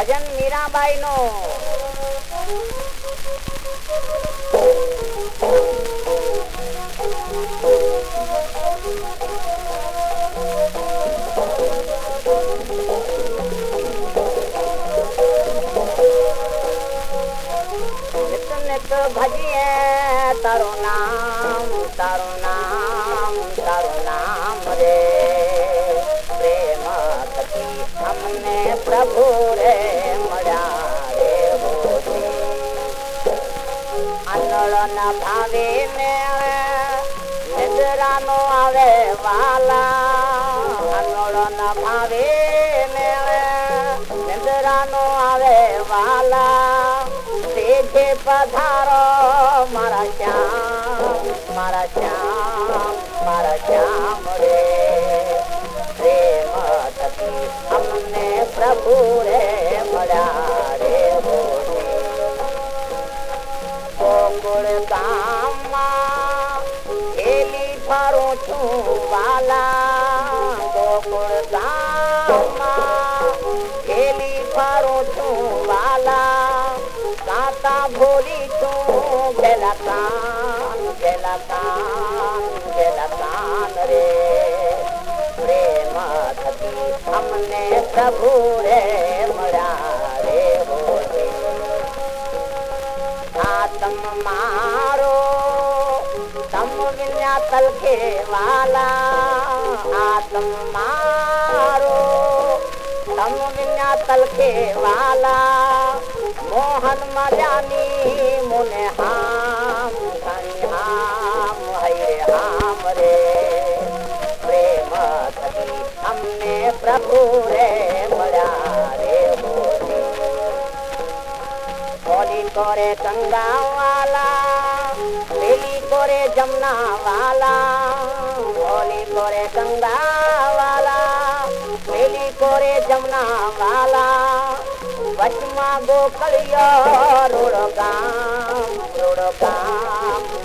ભજન મીરાબાઈ નો ભજીએ તારું નામ તારું નામ. भे माड़ो न भावे मेवे नंरा न पधारो मारा श्याम मारा श्याम मारा श्याम रे। પ્રભુ રે મળ્યા રે ગામમાં એલી ફરું છું વાલા. ગોકુળ ગામમાં ખેલી ફરું છું વાલા. કાતા ભોલી છું ગેલા કાન ગેલા કાન ગેલા કાન રે. પ્રેમ થતી અમને भे मे भे आतम मारो तम गिन तेवाला आतम मारो तव्हन मी मु हाम कन हाम हये हामे همي پرڀو ري مرا ري ڪري جمناوالا گهوڙي گنگا ملي پي جماو ٻوليو روڙگام روڙ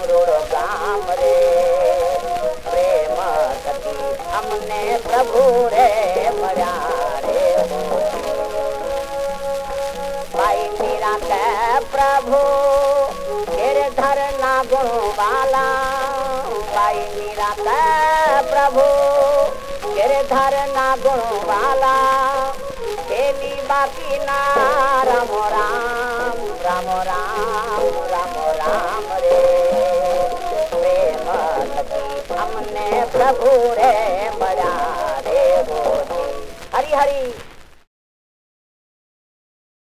روڙگا પ્રભુ રે મળ્યા રે. ભાઈ મીરા કે પ્રભુ તેરે ધર ના ગુણવાલા ભાઈ મીરા કે પ્રભુ તેરે ધર ના ગુણવાલા વાલા કેલી બાકી ના રમ રામ રામ રામ રામ રામ રે. પ્રેમ થકી અમને પ્રભુ રે ハリー